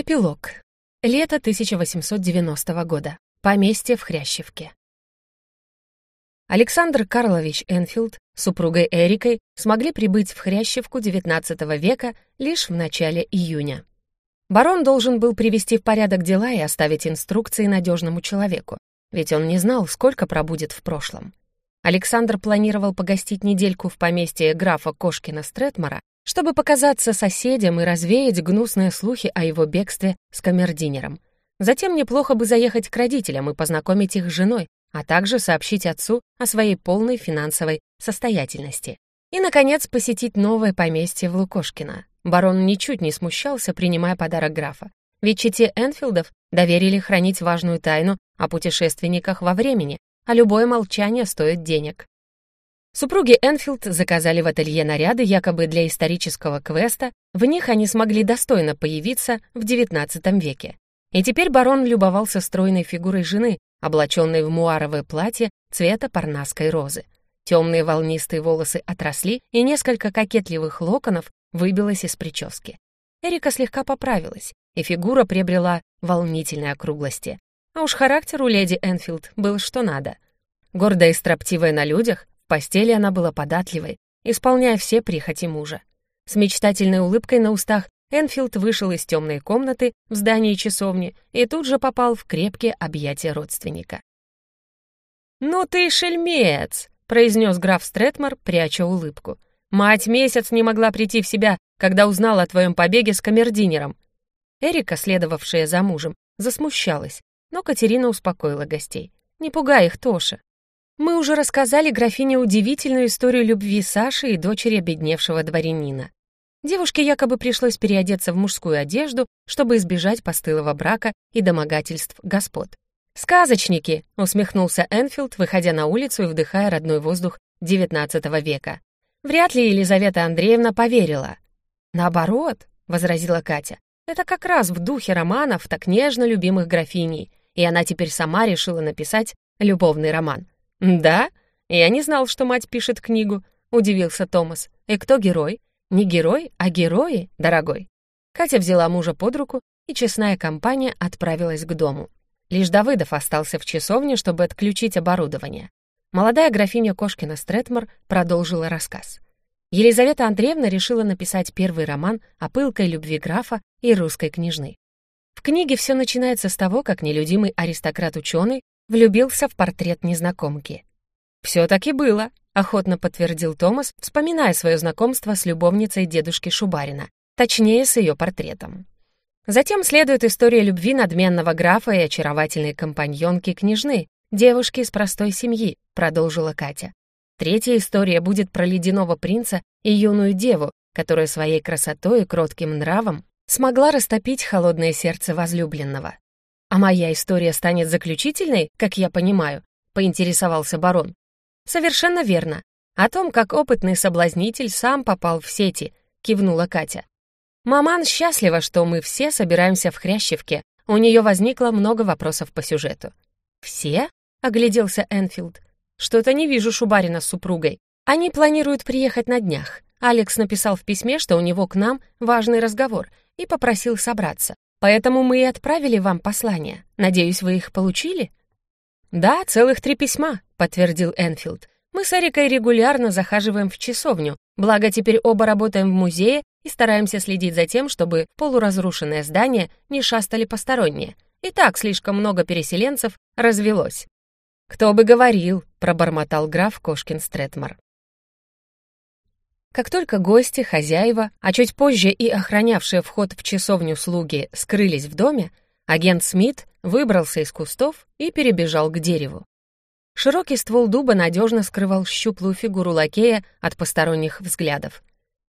Эпилог. Лето 1890 года. Поместье в Хрящевке. Александр Карлович Энфилд с супругой Эрикой смогли прибыть в Хрящевку XIX века лишь в начале июня. Барон должен был привести в порядок дела и оставить инструкции надежному человеку, ведь он не знал, сколько пробудет в прошлом. Александр планировал погостить недельку в поместье графа Кошкина Стретмара чтобы показаться соседям и развеять гнусные слухи о его бегстве с камердинером. Затем неплохо бы заехать к родителям и познакомить их с женой, а также сообщить отцу о своей полной финансовой состоятельности. И, наконец, посетить новое поместье в Лукошкино. Барон ничуть не смущался, принимая подарок графа. Ведь чете Энфилдов доверили хранить важную тайну о путешественниках во времени, а любое молчание стоит денег. Супруги Энфилд заказали в ателье наряды якобы для исторического квеста, в них они смогли достойно появиться в XIX веке. И теперь барон любовался стройной фигурой жены, облаченной в муаровое платье цвета парнасской розы. Темные волнистые волосы отросли, и несколько кокетливых локонов выбилось из прически. Эрика слегка поправилась, и фигура приобрела волнительной округлости. А уж характер у леди Энфилд был что надо. Гордая и строптивая на людях, постели она была податливой, исполняя все прихоти мужа. С мечтательной улыбкой на устах Энфилд вышел из темной комнаты в здании часовни и тут же попал в крепкие объятия родственника. «Ну ты шельмец!» — произнес граф Стретмар, пряча улыбку. «Мать месяц не могла прийти в себя, когда узнала о твоем побеге с камердинером. Эрика, следовавшая за мужем, засмущалась, но Катерина успокоила гостей. «Не пугай их, Тоша. Мы уже рассказали графине удивительную историю любви Саши и дочери обедневшего дворянина. Девушке якобы пришлось переодеться в мужскую одежду, чтобы избежать постылого брака и домогательств господ. «Сказочники!» — усмехнулся Энфилд, выходя на улицу и вдыхая родной воздух XIX века. Вряд ли Елизавета Андреевна поверила. «Наоборот», — возразила Катя, «это как раз в духе романов, так нежно любимых графиней, и она теперь сама решила написать любовный роман. «Да? Я не знал, что мать пишет книгу», — удивился Томас. «И кто герой? Не герой, а герои, дорогой». Катя взяла мужа под руку, и честная компания отправилась к дому. Лишь Давыдов остался в часовне, чтобы отключить оборудование. Молодая графиня Кошкина Стретмор продолжила рассказ. Елизавета Андреевна решила написать первый роман о пылкой любви графа и русской княжны. В книге все начинается с того, как нелюдимый аристократ-ученый влюбился в портрет незнакомки. «Все таки было», — охотно подтвердил Томас, вспоминая свое знакомство с любовницей дедушки Шубарина, точнее, с ее портретом. Затем следует история любви надменного графа и очаровательной компаньонки княжны, девушки из простой семьи, продолжила Катя. Третья история будет про ледяного принца и юную деву, которая своей красотой и кротким нравом смогла растопить холодное сердце возлюбленного. «А моя история станет заключительной, как я понимаю?» — поинтересовался барон. «Совершенно верно. О том, как опытный соблазнитель сам попал в сети», — кивнула Катя. «Маман счастлива, что мы все собираемся в Хрящевке. У нее возникло много вопросов по сюжету». «Все?» — огляделся Энфилд. «Что-то не вижу Шубарина с супругой. Они планируют приехать на днях. Алекс написал в письме, что у него к нам важный разговор, и попросил собраться. Поэтому мы и отправили вам послание. Надеюсь, вы их получили?» «Да, целых три письма», — подтвердил Энфилд. «Мы с Эрикой регулярно захаживаем в часовню, благо теперь оба работаем в музее и стараемся следить за тем, чтобы полуразрушенное здание не шастали посторонние. И так слишком много переселенцев развелось». «Кто бы говорил», — пробормотал граф Кошкин Стретмар. Как только гости, хозяева, а чуть позже и охранявшие вход в часовню слуги скрылись в доме, агент Смит выбрался из кустов и перебежал к дереву. Широкий ствол дуба надежно скрывал щуплую фигуру лакея от посторонних взглядов.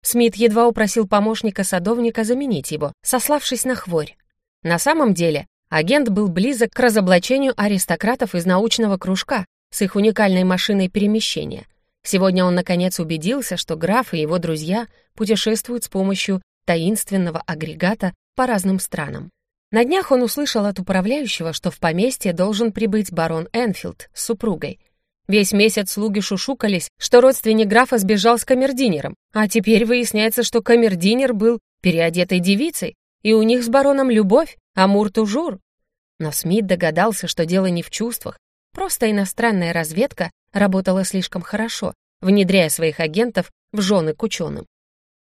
Смит едва упросил помощника садовника заменить его, сославшись на хворь. На самом деле, агент был близок к разоблачению аристократов из научного кружка с их уникальной машиной перемещения — Сегодня он, наконец, убедился, что граф и его друзья путешествуют с помощью таинственного агрегата по разным странам. На днях он услышал от управляющего, что в поместье должен прибыть барон Энфилд с супругой. Весь месяц слуги шушукались, что родственник графа сбежал с камердинером, а теперь выясняется, что камердинер был переодетой девицей, и у них с бароном любовь, амур-тужур. Но Смит догадался, что дело не в чувствах, просто иностранная разведка работала слишком хорошо, внедряя своих агентов в жены к ученым.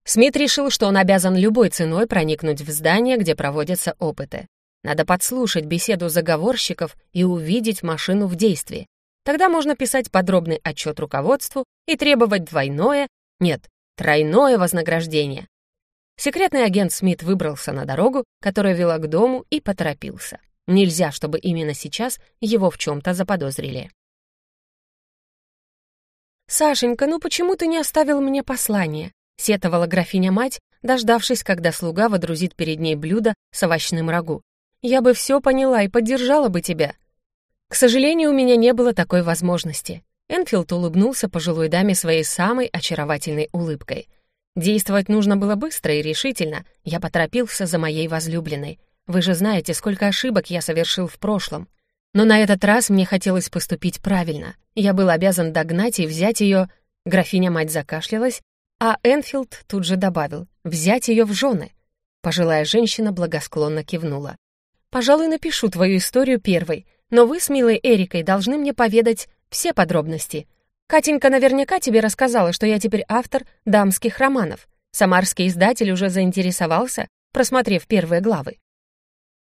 Смит решил, что он обязан любой ценой проникнуть в здание, где проводятся опыты. Надо подслушать беседу заговорщиков и увидеть машину в действии. Тогда можно писать подробный отчет руководству и требовать двойное, нет, тройное вознаграждение. Секретный агент Смит выбрался на дорогу, которая вела к дому, и поторопился. Нельзя, чтобы именно сейчас его в чем-то заподозрили. «Сашенька, ну почему ты не оставил мне послание?» — сетовала графиня-мать, дождавшись, когда слуга водрузит перед ней блюдо с овощным рагу. «Я бы все поняла и поддержала бы тебя». К сожалению, у меня не было такой возможности. Энфилд улыбнулся пожилой даме своей самой очаровательной улыбкой. Действовать нужно было быстро и решительно. Я поторопился за моей возлюбленной. Вы же знаете, сколько ошибок я совершил в прошлом. Но на этот раз мне хотелось поступить правильно. Я был обязан догнать и взять ее. Графиня-мать закашлялась, а Энфилд тут же добавил «взять ее в жены». Пожилая женщина благосклонно кивнула. «Пожалуй, напишу твою историю первой, но вы с милой Эрикой должны мне поведать все подробности. Катенька наверняка тебе рассказала, что я теперь автор дамских романов. Самарский издатель уже заинтересовался, просмотрев первые главы.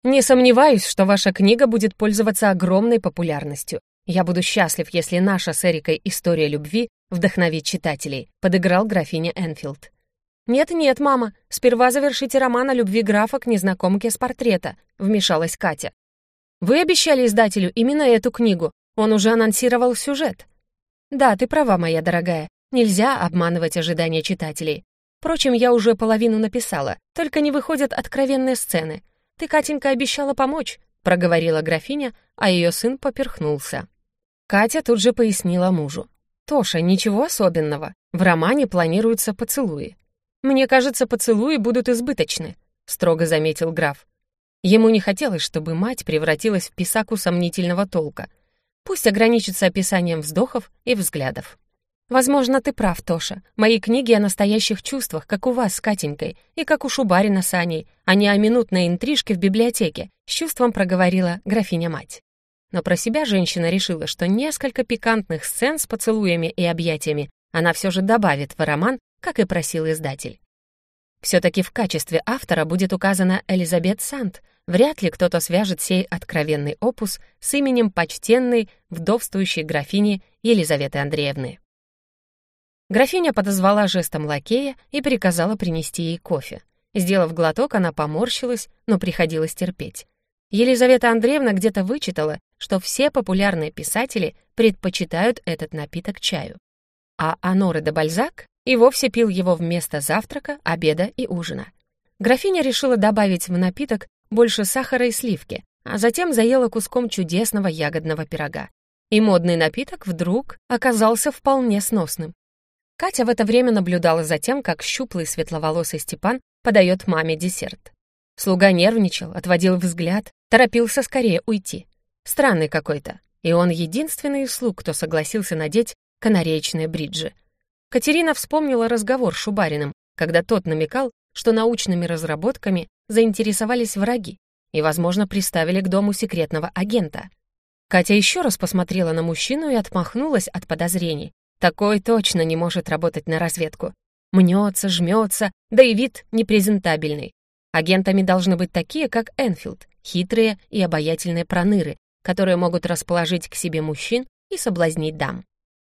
Не сомневаюсь, что ваша книга будет пользоваться огромной популярностью. Я буду счастлив, если наша с Эрикой история любви вдохновит читателей», — подыграл графиня Энфилд. «Нет-нет, мама, сперва завершите роман о любви графа к незнакомке с портрета», — вмешалась Катя. «Вы обещали издателю именно эту книгу. Он уже анонсировал сюжет». «Да, ты права, моя дорогая. Нельзя обманывать ожидания читателей. Впрочем, я уже половину написала, только не выходят откровенные сцены. Ты, Катенька, обещала помочь», — проговорила графиня, а ее сын поперхнулся. Катя тут же пояснила мужу. «Тоша, ничего особенного. В романе планируются поцелуи. Мне кажется, поцелуи будут избыточны», — строго заметил граф. Ему не хотелось, чтобы мать превратилась в писаку сомнительного толка. Пусть ограничится описанием вздохов и взглядов. «Возможно, ты прав, Тоша. Мои книги о настоящих чувствах, как у вас с Катенькой, и как у Шубарина с Аней, а не о минутной интрижке в библиотеке», — с чувством проговорила графиня-мать. Но про себя женщина решила, что несколько пикантных сцен с поцелуями и объятиями она все же добавит в роман, как и просил издатель. Все-таки в качестве автора будет указана Элизабет Сант. Вряд ли кто-то свяжет сей откровенный опус с именем почтенной, вдовствующей графини Елизаветы Андреевны. Графиня подозвала жестом лакея и приказала принести ей кофе. Сделав глоток, она поморщилась, но приходилось терпеть. Елизавета Андреевна где-то вычитала, что все популярные писатели предпочитают этот напиток чаю. А Аноре де Бальзак и вовсе пил его вместо завтрака, обеда и ужина. Графиня решила добавить в напиток больше сахара и сливки, а затем заела куском чудесного ягодного пирога. И модный напиток вдруг оказался вполне сносным. Катя в это время наблюдала за тем, как щуплый светловолосый Степан подает маме десерт. Слуга нервничал, отводил взгляд, торопился скорее уйти. Странный какой-то. И он единственный из слуг, кто согласился надеть канареечные бриджи. Катерина вспомнила разговор с Шубариным, когда тот намекал, что научными разработками заинтересовались враги и, возможно, приставили к дому секретного агента. Катя еще раз посмотрела на мужчину и отмахнулась от подозрений, такой точно не может работать на разведку. Мнется, жмется, да и вид непрезентабельный. Агентами должны быть такие, как Энфилд, хитрые и обаятельные проныры, которые могут расположить к себе мужчин и соблазнить дам.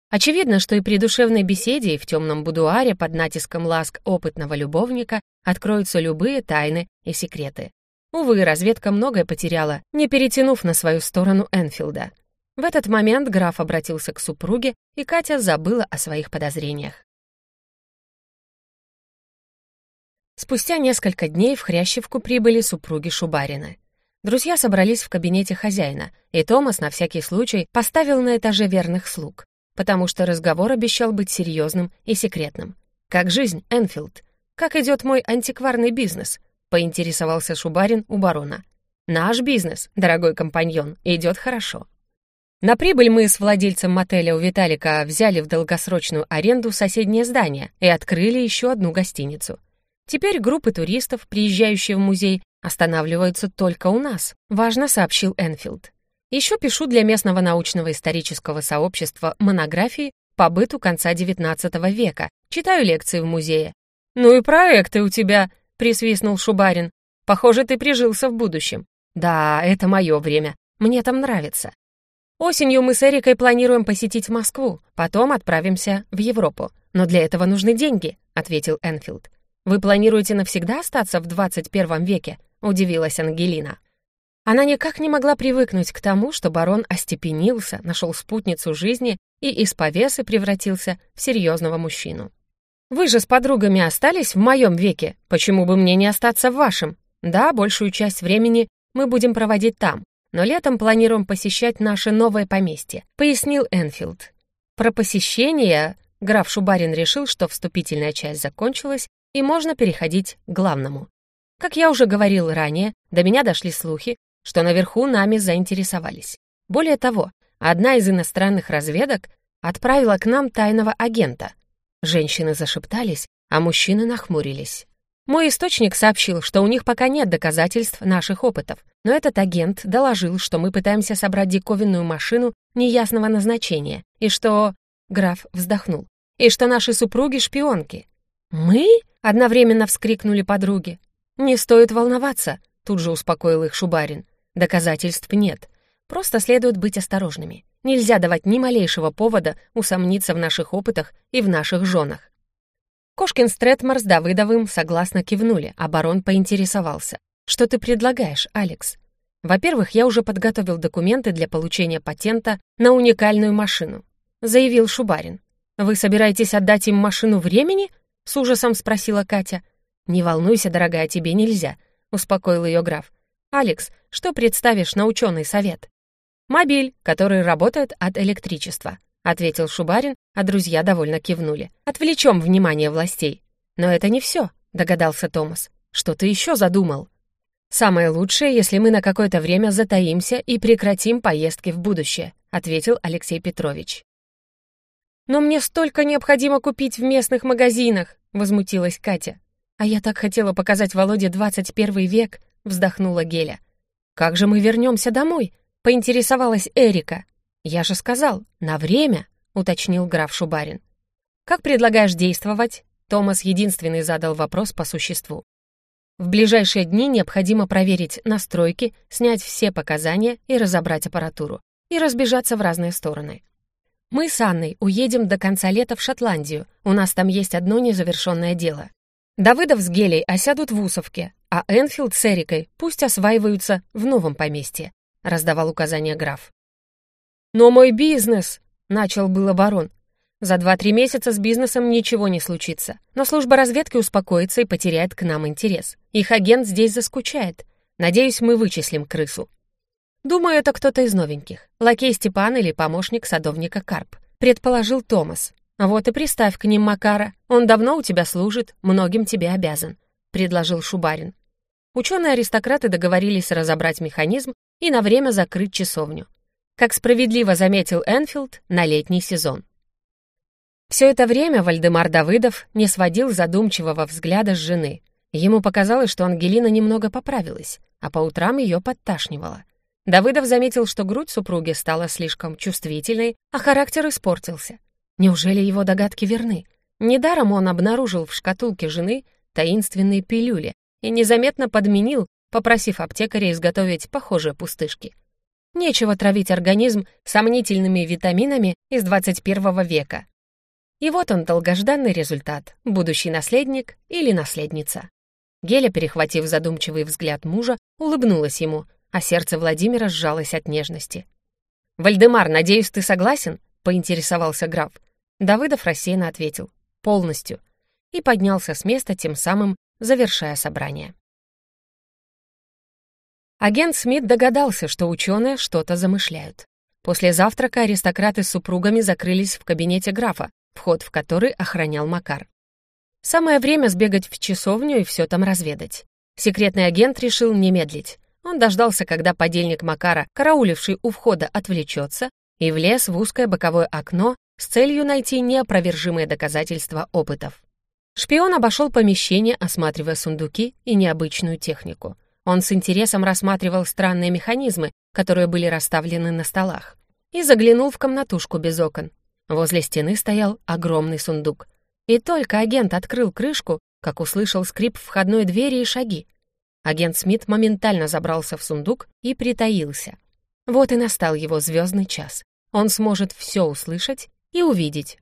Очевидно, что и при душевной беседе и в темном будуаре под натиском ласк опытного любовника откроются любые тайны и секреты. Увы, разведка многое потеряла, не перетянув на свою сторону Энфилда. В этот момент граф обратился к супруге, и Катя забыла о своих подозрениях. Спустя несколько дней в Хрящевку прибыли супруги Шубарина. Друзья собрались в кабинете хозяина, и Томас на всякий случай поставил на этаже верных слуг, потому что разговор обещал быть серьезным и секретным. «Как жизнь, Энфилд? Как идет мой антикварный бизнес?» — поинтересовался Шубарин у барона. «Наш бизнес, дорогой компаньон, идет хорошо. На прибыль мы с владельцем мотеля у Виталика взяли в долгосрочную аренду соседнее здание и открыли еще одну гостиницу. Теперь группы туристов, приезжающие в музей, останавливаются только у нас, важно сообщил Энфилд. Еще пишу для местного научного исторического сообщества монографии по быту конца XIX века, читаю лекции в музее. «Ну и проекты у тебя», — присвистнул Шубарин. «Похоже, ты прижился в будущем». «Да, это мое время. Мне там нравится». Осенью мы с Эрикой планируем посетить Москву, потом отправимся в Европу. Но для этого нужны деньги, ответил Энфилд. Вы планируете навсегда остаться в 21 веке? удивилась Ангелина. Она никак не могла привыкнуть к тому, что барон остепенился, нашел спутницу жизни и из повесы превратился в серьезного мужчину. «Вы же с подругами остались в моем веке, почему бы мне не остаться в вашем? Да, большую часть времени мы будем проводить там, но летом планируем посещать наше новое поместье», — пояснил Энфилд. Про посещение граф Шубарин решил, что вступительная часть закончилась, и можно переходить к главному. Как я уже говорил ранее, до меня дошли слухи, что наверху нами заинтересовались. Более того, одна из иностранных разведок отправила к нам тайного агента. Женщины зашептались, а мужчины нахмурились. Мой источник сообщил, что у них пока нет доказательств наших опытов, но этот агент доложил, что мы пытаемся собрать диковинную машину неясного назначения, и что... Граф вздохнул. И что наши супруги — шпионки. «Мы?» — одновременно вскрикнули подруги. «Не стоит волноваться», — тут же успокоил их Шубарин. Доказательств нет. Просто следует быть осторожными. Нельзя давать ни малейшего повода усомниться в наших опытах и в наших женах. Кошкин Стретмар с Давыдовым согласно кивнули, а барон поинтересовался. «Что ты предлагаешь, Алекс?» «Во-первых, я уже подготовил документы для получения патента на уникальную машину», заявил Шубарин. «Вы собираетесь отдать им машину времени?» с ужасом спросила Катя. «Не волнуйся, дорогая, тебе нельзя», успокоил ее граф. «Алекс, что представишь на ученый совет?» «Мобиль, который работает от электричества», — ответил Шубарин, а друзья довольно кивнули. «Отвлечем внимание властей». «Но это не все», — догадался Томас. «Что ты еще задумал?» «Самое лучшее, если мы на какое-то время затаимся и прекратим поездки в будущее», — ответил Алексей Петрович. «Но мне столько необходимо купить в местных магазинах», — возмутилась Катя. «А я так хотела показать Володе 21 век», вздохнула Геля. «Как же мы вернемся домой?» — поинтересовалась Эрика. «Я же сказал, на время», — уточнил граф Шубарин. «Как предлагаешь действовать?» Томас единственный задал вопрос по существу. В ближайшие дни необходимо проверить настройки, снять все показания и разобрать аппаратуру, и разбежаться в разные стороны. Мы с Анной уедем до конца лета в Шотландию, у нас там есть одно незавершенное дело. Давыдов с Гелей осядут в Усовке, а Энфилд с Эрикой пусть осваиваются в новом поместье», — раздавал указания граф. «Но мой бизнес!» — начал был барон. «За два-три месяца с бизнесом ничего не случится, но служба разведки успокоится и потеряет к нам интерес. Их агент здесь заскучает. Надеюсь, мы вычислим крысу». «Думаю, это кто-то из новеньких. Лакей Степан или помощник садовника Карп», — предположил Томас. «Вот и приставь к ним Макара. Он давно у тебя служит, многим тебе обязан», — предложил Шубарин. Ученые-аристократы договорились разобрать механизм и на время закрыть часовню. Как справедливо заметил Энфилд, на летний сезон. Все это время Вальдемар Давыдов не сводил задумчивого взгляда с жены. Ему показалось, что Ангелина немного поправилась, а по утрам ее подташнивало. Давыдов заметил, что грудь супруги стала слишком чувствительной, а характер испортился. Неужели его догадки верны? Недаром он обнаружил в шкатулке жены таинственные пилюли и незаметно подменил, попросив аптекаря изготовить похожие пустышки. Нечего травить организм сомнительными витаминами из 21 века. И вот он, долгожданный результат, будущий наследник или наследница. Геля, перехватив задумчивый взгляд мужа, улыбнулась ему, а сердце Владимира сжалось от нежности. «Вальдемар, надеюсь, ты согласен?» — поинтересовался граф. Давыдов рассеянно ответил «полностью» и поднялся с места, тем самым завершая собрание. Агент Смит догадался, что ученые что-то замышляют. После завтрака аристократы с супругами закрылись в кабинете графа, вход в который охранял Макар. Самое время сбегать в часовню и все там разведать. Секретный агент решил не медлить. Он дождался, когда подельник Макара, карауливший у входа, отвлечется, и влез в узкое боковое окно с целью найти неопровержимые доказательства опытов. Шпион обошел помещение, осматривая сундуки и необычную технику. Он с интересом рассматривал странные механизмы, которые были расставлены на столах, и заглянул в комнатушку без окон. Возле стены стоял огромный сундук. И только агент открыл крышку, как услышал скрип входной двери и шаги. Агент Смит моментально забрался в сундук и притаился. Вот и настал его звездный час. Он сможет все услышать и увидеть.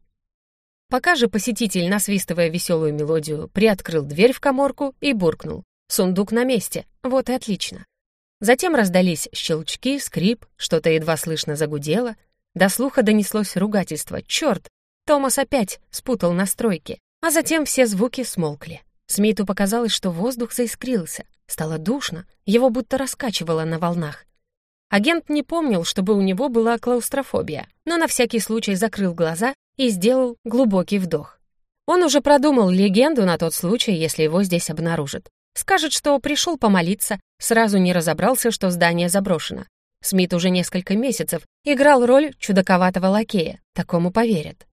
Пока же посетитель, насвистывая веселую мелодию, приоткрыл дверь в коморку и буркнул. «Сундук на месте. Вот и отлично». Затем раздались щелчки, скрип, что-то едва слышно загудело. До слуха донеслось ругательство. «Черт! Томас опять спутал настройки». А затем все звуки смолкли. Смиту показалось, что воздух заискрился. Стало душно, его будто раскачивало на волнах. Агент не помнил, чтобы у него была клаустрофобия, но на всякий случай закрыл глаза и сделал глубокий вдох. Он уже продумал легенду на тот случай, если его здесь обнаружат. Скажет, что пришел помолиться, сразу не разобрался, что здание заброшено. Смит уже несколько месяцев играл роль чудаковатого лакея, такому поверят.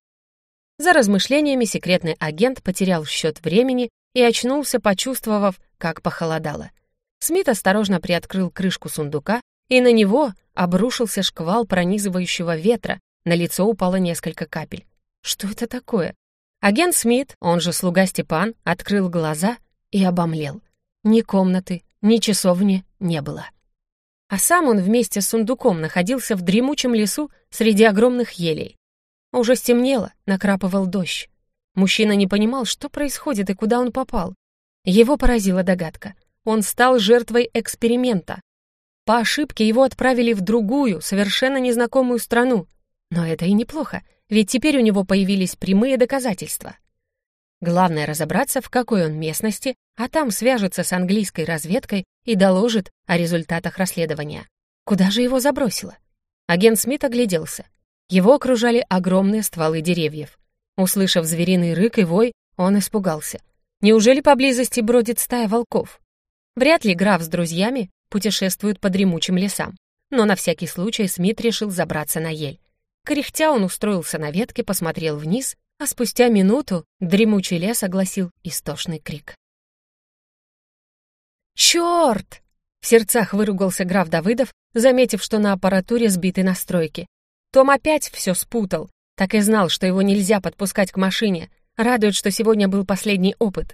За размышлениями секретный агент потерял счет времени и очнулся, почувствовав, как похолодало. Смит осторожно приоткрыл крышку сундука, и на него обрушился шквал пронизывающего ветра, на лицо упало несколько капель. Что это такое? Агент Смит, он же слуга Степан, открыл глаза и обомлел. Ни комнаты, ни часовни не было. А сам он вместе с сундуком находился в дремучем лесу среди огромных елей. Уже стемнело, накрапывал дождь. Мужчина не понимал, что происходит и куда он попал. Его поразила догадка. Он стал жертвой эксперимента. По ошибке его отправили в другую, совершенно незнакомую страну. Но это и неплохо, ведь теперь у него появились прямые доказательства. Главное разобраться, в какой он местности, а там свяжется с английской разведкой и доложит о результатах расследования. Куда же его забросило? Агент Смит огляделся. Его окружали огромные стволы деревьев. Услышав звериный рык и вой, он испугался. Неужели поблизости бродит стая волков? Вряд ли граф с друзьями путешествует по дремучим лесам. Но на всякий случай Смит решил забраться на ель. Кряхтя он устроился на ветке, посмотрел вниз, а спустя минуту дремучий лес огласил истошный крик. «Чёрт!» — в сердцах выругался граф Давыдов, заметив, что на аппаратуре сбиты настройки. Том опять все спутал, так и знал, что его нельзя подпускать к машине. Радует, что сегодня был последний опыт.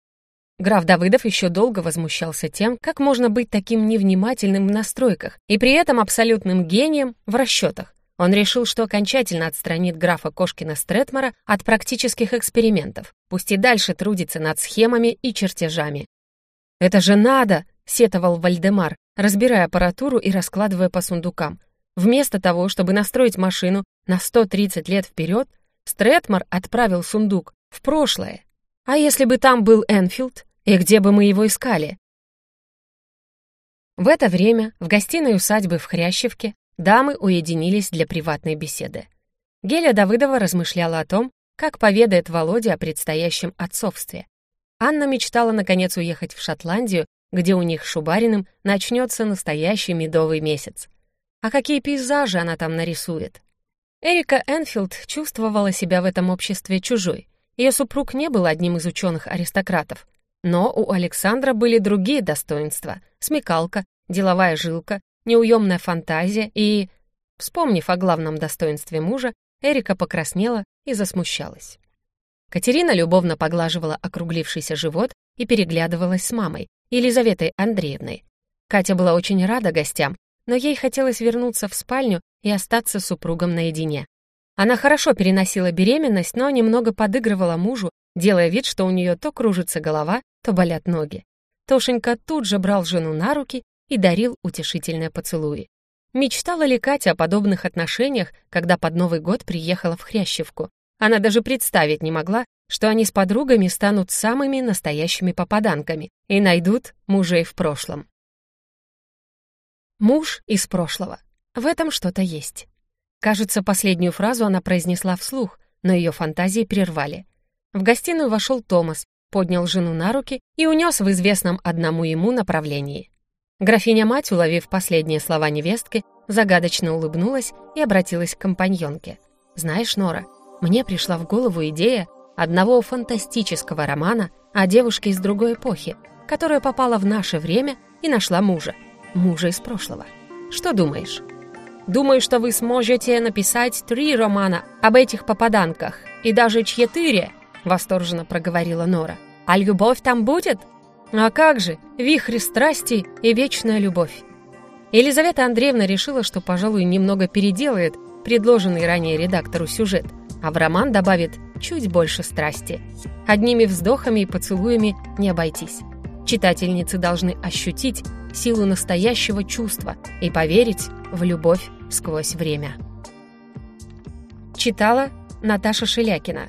Граф Давыдов еще долго возмущался тем, как можно быть таким невнимательным в настройках и при этом абсолютным гением в расчетах. Он решил, что окончательно отстранит графа Кошкина Стретмора от практических экспериментов, пусть и дальше трудится над схемами и чертежами. «Это же надо!» — сетовал Вальдемар, разбирая аппаратуру и раскладывая по сундукам. Вместо того, чтобы настроить машину на 130 лет вперед, Стретмор отправил сундук в прошлое. А если бы там был Энфилд, и где бы мы его искали? В это время в гостиной усадьбы в Хрящевке дамы уединились для приватной беседы. Геля Давыдова размышляла о том, как поведает Володя о предстоящем отцовстве. Анна мечтала наконец уехать в Шотландию, где у них с Шубариным начнется настоящий медовый месяц. А какие пейзажи она там нарисует? Эрика Энфилд чувствовала себя в этом обществе чужой. Ее супруг не был одним из ученых-аристократов. Но у Александра были другие достоинства — смекалка, деловая жилка, неуемная фантазия и... Вспомнив о главном достоинстве мужа, Эрика покраснела и засмущалась. Катерина любовно поглаживала округлившийся живот и переглядывалась с мамой, Елизаветой Андреевной. Катя была очень рада гостям, но ей хотелось вернуться в спальню и остаться с супругом наедине. Она хорошо переносила беременность, но немного подыгрывала мужу, делая вид, что у нее то кружится голова, то болят ноги. Тошенька тут же брал жену на руки и дарил утешительные поцелуи. Мечтала ли Катя о подобных отношениях, когда под Новый год приехала в Хрящевку? Она даже представить не могла, что они с подругами станут самыми настоящими попаданками и найдут мужей в прошлом. Муж из прошлого. В этом что-то есть. Кажется, последнюю фразу она произнесла вслух, но ее фантазии прервали. В гостиную вошел Томас, поднял жену на руки и унес в известном одному ему направлении. Графиня-мать, уловив последние слова невестки, загадочно улыбнулась и обратилась к компаньонке. «Знаешь, Нора, мне пришла в голову идея одного фантастического романа о девушке из другой эпохи, которая попала в наше время и нашла мужа. Мужа из прошлого. Что думаешь? Думаю, что вы сможете написать три романа об этих попаданках, и даже четыре, восторженно проговорила Нора. А любовь там будет? А как же, вихрь страсти и вечная любовь. Елизавета Андреевна решила, что, пожалуй, немного переделает предложенный ранее редактору сюжет, а в роман добавит чуть больше страсти. Одними вздохами и поцелуями не обойтись. Читательницы должны ощутить силу настоящего чувства и поверить в любовь сквозь время. Читала Наташа Шелякина.